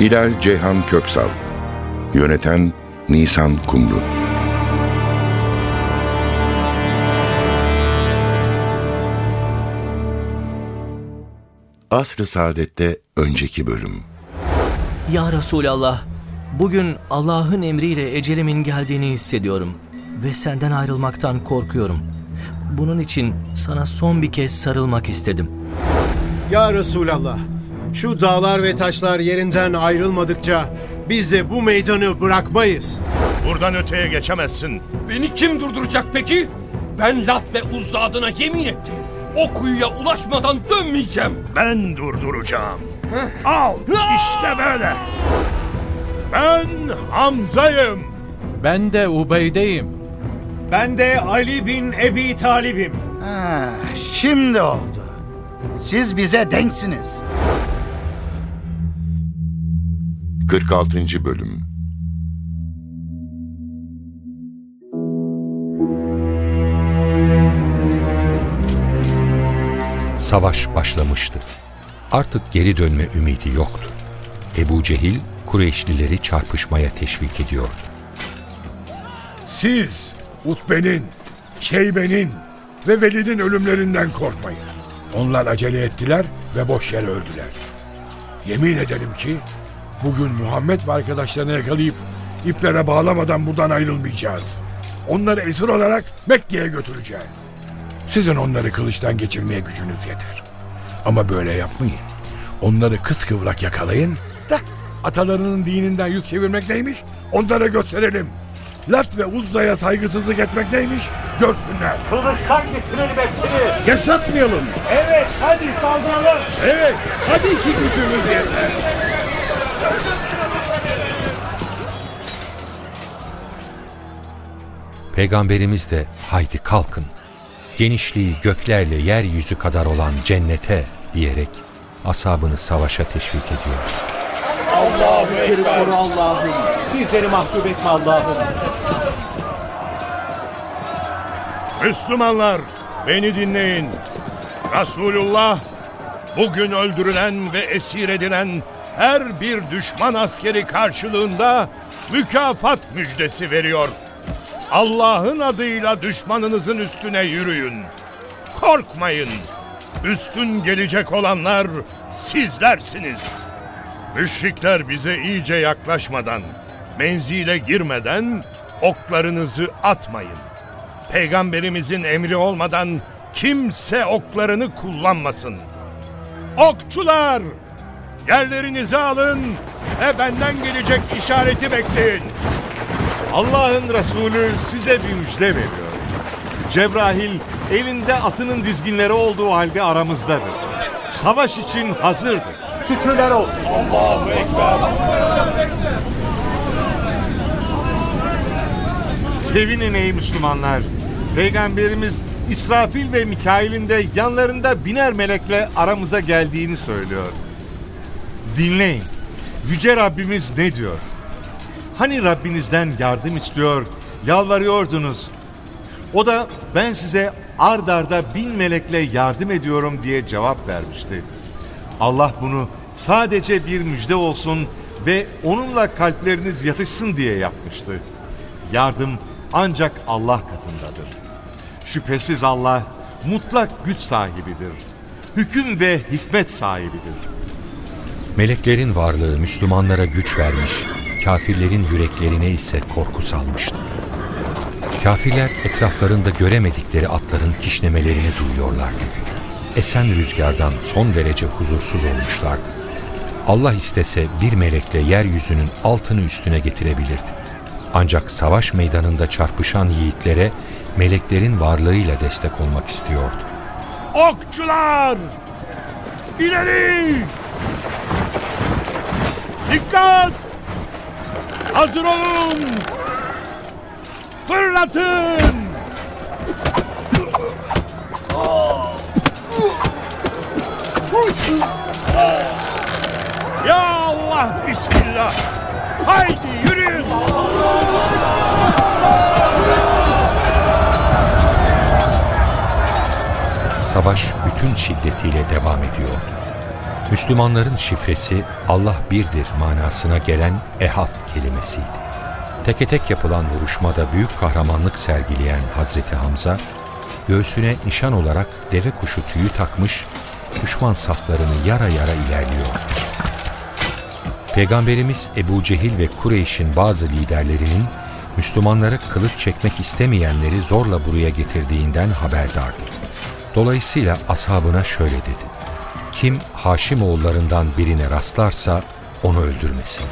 Hilal Ceyhan Köksal Yöneten Nisan Kumru Asr-ı Saadet'te önceki bölüm Ya Resulallah, bugün Allah'ın emriyle ecelimin geldiğini hissediyorum ve senden ayrılmaktan korkuyorum. Bunun için sana son bir kez sarılmak istedim. Ya Resulallah, şu dağlar ve taşlar yerinden ayrılmadıkça biz de bu meydanı bırakmayız. Buradan öteye geçemezsin. Beni kim durduracak peki? Ben Lat ve Uzza adına yemin ettim. O kuyuya ulaşmadan dönmeyeceğim. Ben durduracağım. Al işte böyle. Ben Hamza'yım. Ben de Ubeyde'yim. Ben de Ali bin Ebi Talib'im. Ha, şimdi oldu. Siz bize denksiniz. 46. Bölüm Savaş başlamıştı. Artık geri dönme ümidi yoktu. Ebu Cehil, Kureyşlileri çarpışmaya teşvik ediyordu. Siz Utbe'nin, Şeybe'nin ve Velid'in ölümlerinden korkmayın. Onlar acele ettiler ve boş yere öldüler. Yemin ederim ki bugün Muhammed ve arkadaşlarını yakalayıp iplere bağlamadan buradan ayrılmayacağız. Onları esir olarak Mekke'ye götüreceğiz. Sizin onları kılıçtan geçirmeye gücünüz yeter. Ama böyle yapmayın. Onları kıskıvrak yakalayın da atalarının dininden yüz çevirmek neymiş onlara gösterelim. Lat ve Uzza'ya saygısızlık etmek neymiş görsünler. Kılıçtan getirelim hepsini. Yaşatmayalım. Evet, hadi saldıralım. Evet hadi ki gücümüz yeter. Peygamberimiz de haydi kalkın, genişliği göklerle yeryüzü kadar olan cennete diyerek asabını savaşa teşvik ediyor. Bizleri koru Allah'ım. Bizleri mahcup etme Allah'ım. Müslümanlar beni dinleyin. Resulullah bugün öldürülen ve esir edilen her bir düşman askeri karşılığında mükafat müjdesi veriyor. Allah'ın adıyla düşmanınızın üstüne yürüyün. Korkmayın. Üstün gelecek olanlar sizlersiniz. Müşrikler bize iyice yaklaşmadan, menzile girmeden oklarınızı atmayın. Peygamberimizin emri olmadan kimse oklarını kullanmasın. Okçular! Yerlerinizi alın ve benden gelecek işareti bekleyin. Allah'ın Resulü size bir müjde veriyor. Cebrail elinde atının dizginleri olduğu halde aramızdadır. Savaş için hazırdır. Şükürler olsun. Allahu Ekber. Sevinin ey Müslümanlar. Peygamberimiz İsrafil ve Mikail'in de yanlarında biner melekle aramıza geldiğini söylüyor. Dinleyin. Yüce Rabbimiz ne diyor? Hani Rabbinizden yardım istiyor, yalvarıyordunuz. O da ben size ard arda bin melekle yardım ediyorum diye cevap vermişti. Allah bunu sadece bir müjde olsun ve onunla kalpleriniz yatışsın diye yapmıştı. Yardım ancak Allah katındadır. Şüphesiz Allah mutlak güç sahibidir. Hüküm ve hikmet sahibidir. Meleklerin varlığı Müslümanlara güç vermiş, kafirlerin yüreklerine ise korku salmıştı. Kafirler etraflarında göremedikleri atların kişnemelerini duyuyorlardı. Esen rüzgardan son derece huzursuz olmuşlardı. Allah istese bir melekle yeryüzünün altını üstüne getirebilirdi. Ancak savaş meydanında çarpışan yiğitlere meleklerin varlığıyla destek olmak istiyordu. Okçular! İleri! Dikkat! Hazır olun! Fırlatın! Ya Allah Bismillah! Haydi yürüyün! Savaş bütün şiddetiyle devam ediyordu. Müslümanların şifresi Allah birdir manasına gelen ehad kelimesiydi. Teke tek yapılan vuruşmada büyük kahramanlık sergileyen Hazreti Hamza, göğsüne nişan olarak deve kuşu tüyü takmış, düşman saflarını yara yara ilerliyor. Peygamberimiz Ebu Cehil ve Kureyş'in bazı liderlerinin Müslümanlara kılıç çekmek istemeyenleri zorla buraya getirdiğinden haberdardı. Dolayısıyla ashabına şöyle dedi. Kim Haşim oğullarından birine rastlarsa onu öldürmesin.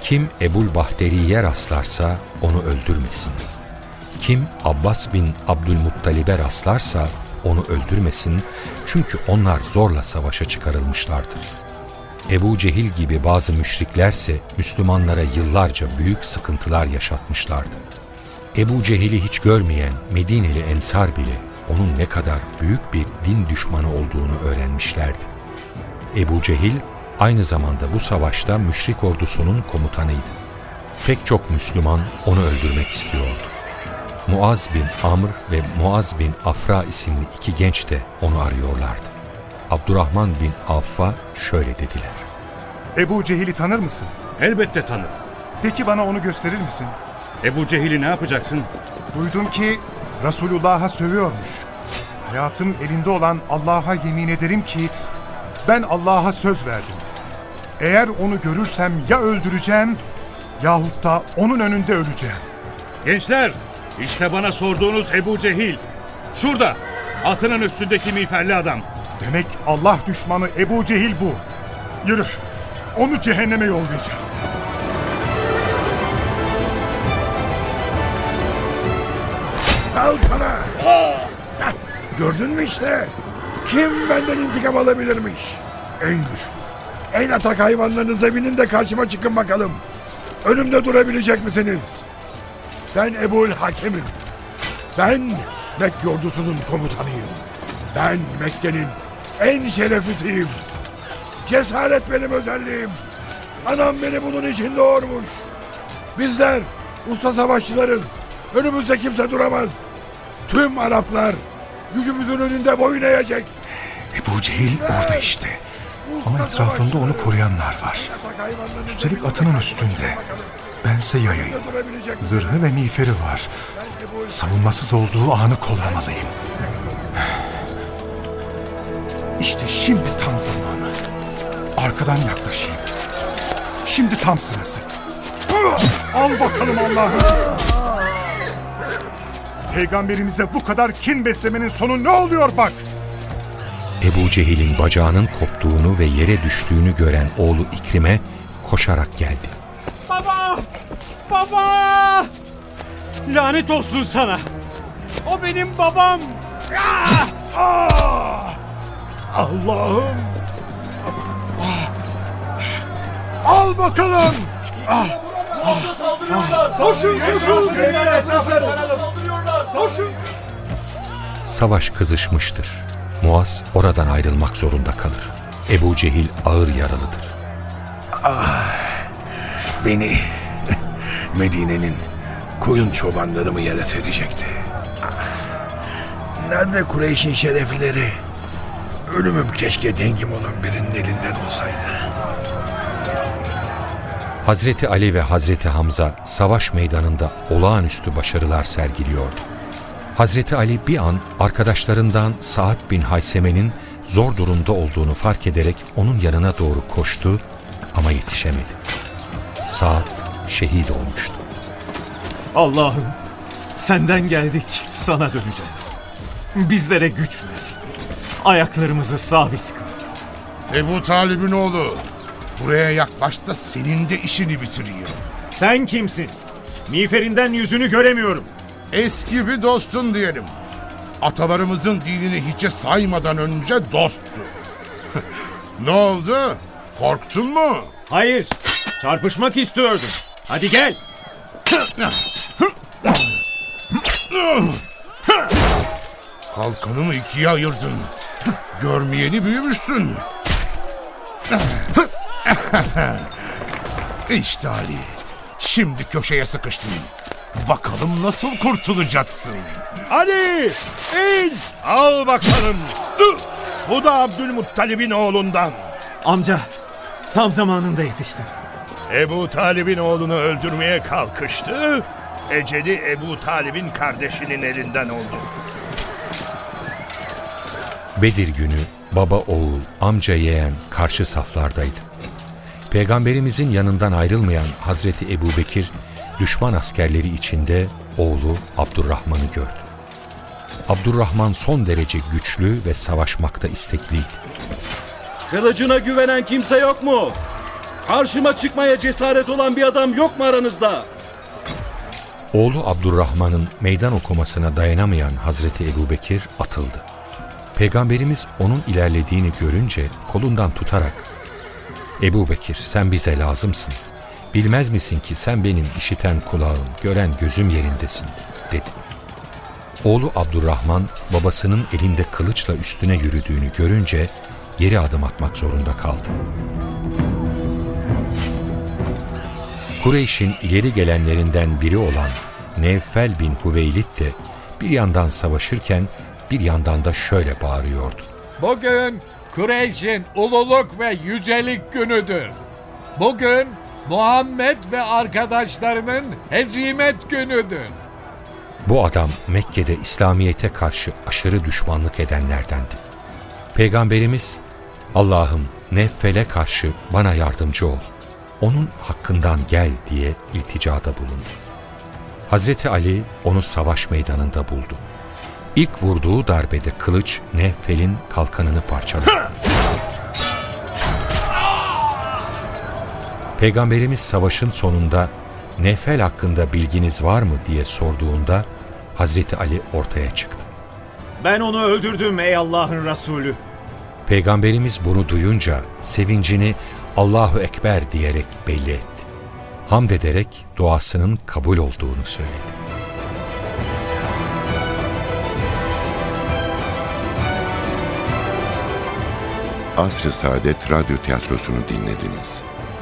Kim Ebul Bahteri'ye rastlarsa onu öldürmesin. Kim Abbas bin Abdülmuttalib'e rastlarsa onu öldürmesin çünkü onlar zorla savaşa çıkarılmışlardır. Ebu Cehil gibi bazı müşriklerse Müslümanlara yıllarca büyük sıkıntılar yaşatmışlardı. Ebu Cehil'i hiç görmeyen Medineli Ensar bile onun ne kadar büyük bir din düşmanı olduğunu öğrenmişlerdi. Ebu Cehil aynı zamanda bu savaşta müşrik ordusunun komutanıydı. Pek çok Müslüman onu öldürmek istiyordu. Muaz bin Amr ve Muaz bin Afra isimli iki genç de onu arıyorlardı. Abdurrahman bin Avf'a şöyle dediler. Ebu Cehil'i tanır mısın? Elbette tanırım. Peki bana onu gösterir misin? Ebu Cehil'i ne yapacaksın? Duydum ki Resulullah'a sövüyormuş. Hayatım elinde olan Allah'a yemin ederim ki ben Allah'a söz verdim. Eğer onu görürsem ya öldüreceğim yahut da onun önünde öleceğim. Gençler, işte bana sorduğunuz Ebu Cehil. Şurada, atının üstündeki miğferli adam. Demek Allah düşmanı Ebu Cehil bu. Yürü, onu cehenneme yollayacağım. Al sana! Heh, Gördün mü işte? Kim benden intikam alabilirmiş? En güçlü, en atak hayvanlarınıza binin de karşıma çıkın bakalım. Önümde durabilecek misiniz? Ben Ebul Hakem'im. Ben Mekke ordusunun komutanıyım. Ben Mekke'nin en şereflisiyim. Cesaret benim özelliğim. Anam beni bunun için doğurmuş. Bizler usta savaşçılarız. Önümüzde kimse duramaz. Tüm Araplar gücümüzün önünde boyun eğecek. Ebu Cehil orada işte. Ama etrafında onu koruyanlar var. Üstelik atının üstünde. Bense yayayım. Zırhı ve miğferi var. Savunmasız olduğu anı kollamalıyım. İşte şimdi tam zamanı. Arkadan yaklaşayım. Şimdi tam sırası. Al bakalım Allah'ım. Peygamberimize bu kadar kin beslemenin sonu ne oluyor bak. Ebu Cehil'in bacağının koptuğunu ve yere düştüğünü gören oğlu İkrim'e koşarak geldi. Baba! Baba! Lanet olsun sana. O benim babam. Ah! Allah'ım! Al bakalım! Ah! Koşun koşun! Koşun! Savaş kızışmıştır. Muaz oradan ayrılmak zorunda kalır. Ebu Cehil ağır yaralıdır. Beni Medine'nin koyun çobanları mı yere serecekti? Nerede Kureyş'in şerefleri? Ölümüm keşke dengim olan birinin elinden olsaydı. Hazreti Ali ve Hazreti Hamza savaş meydanında olağanüstü başarılar sergiliyordu. Hazreti Ali bir an arkadaşlarından Saad bin Hayseme'nin zor durumda olduğunu fark ederek onun yanına doğru koştu ama yetişemedi. Saad şehit olmuştu. Allah'ım senden geldik sana döneceğiz. Bizlere güç ver. Ayaklarımızı sabit kıl. Ebu Talib'in oğlu. Buraya yaklaş da senin de işini bitireyim. Sen kimsin? Miğferinden yüzünü göremiyorum. Eski bir dostun diyelim. Atalarımızın dinini hiçe saymadan önce dosttu. ne oldu? Korktun mu? Hayır Çarpışmak istiyordum. Hadi gel. Kalkanımı ikiye ayırdın. Görmeyeni büyümüşsün. işte Ali. Şimdi köşeye sıkıştın. Bakalım nasıl kurtulacaksın. Ali! in! Al bakalım. Bu da Abdülmuttalib'in oğlundan. Amca tam zamanında yetiştin. Ebu Talib'in oğlunu öldürmeye kalkıştı. Eceli Ebu Talib'in kardeşinin elinden oldu. Bedir günü baba oğul, amca yeğen karşı saflardaydı. Peygamberimizin yanından ayrılmayan Hazreti Ebu Bekir, düşman askerleri içinde oğlu Abdurrahman'ı gördü. Abdurrahman son derece güçlü ve savaşmakta istekliydi. Kılıcına güvenen kimse yok mu? Karşıma çıkmaya cesaret olan bir adam yok mu aranızda? Oğlu Abdurrahman'ın meydan okumasına dayanamayan Hazreti Ebu Bekir atıldı. Peygamberimiz onun ilerlediğini görünce kolundan tutarak Ebu Bekir sen bize lazımsın. Bilmez misin ki sen benim işiten kulağım, gören gözüm yerindesin dedi. Oğlu Abdurrahman babasının elinde kılıçla üstüne yürüdüğünü görünce geri adım atmak zorunda kaldı. Kureyş'in ileri gelenlerinden biri olan Nevfel bin Hüveylid de bir yandan savaşırken bir yandan da şöyle bağırıyordu. Bugün Kureyş'in ululuk ve yücelik günüdür. Bugün Muhammed ve arkadaşlarının hezimet günüdür. Bu adam Mekke'de İslamiyet'e karşı aşırı düşmanlık edenlerdendi. Peygamberimiz Allah'ım Neffel'e karşı bana yardımcı ol. Onun hakkından gel diye ilticada bulundu. Hazreti Ali onu savaş meydanında buldu. İlk vurduğu darbede kılıç Neffel'in kalkanını parçaladı. Peygamberimiz savaşın sonunda Nefel hakkında bilginiz var mı diye sorduğunda Hazreti Ali ortaya çıktı. Ben onu öldürdüm ey Allah'ın Resulü. Peygamberimiz bunu duyunca sevincini Allahu Ekber diyerek belli etti. Hamd ederek duasının kabul olduğunu söyledi. Asr-ı Saadet Radyo Tiyatrosu'nu dinlediniz.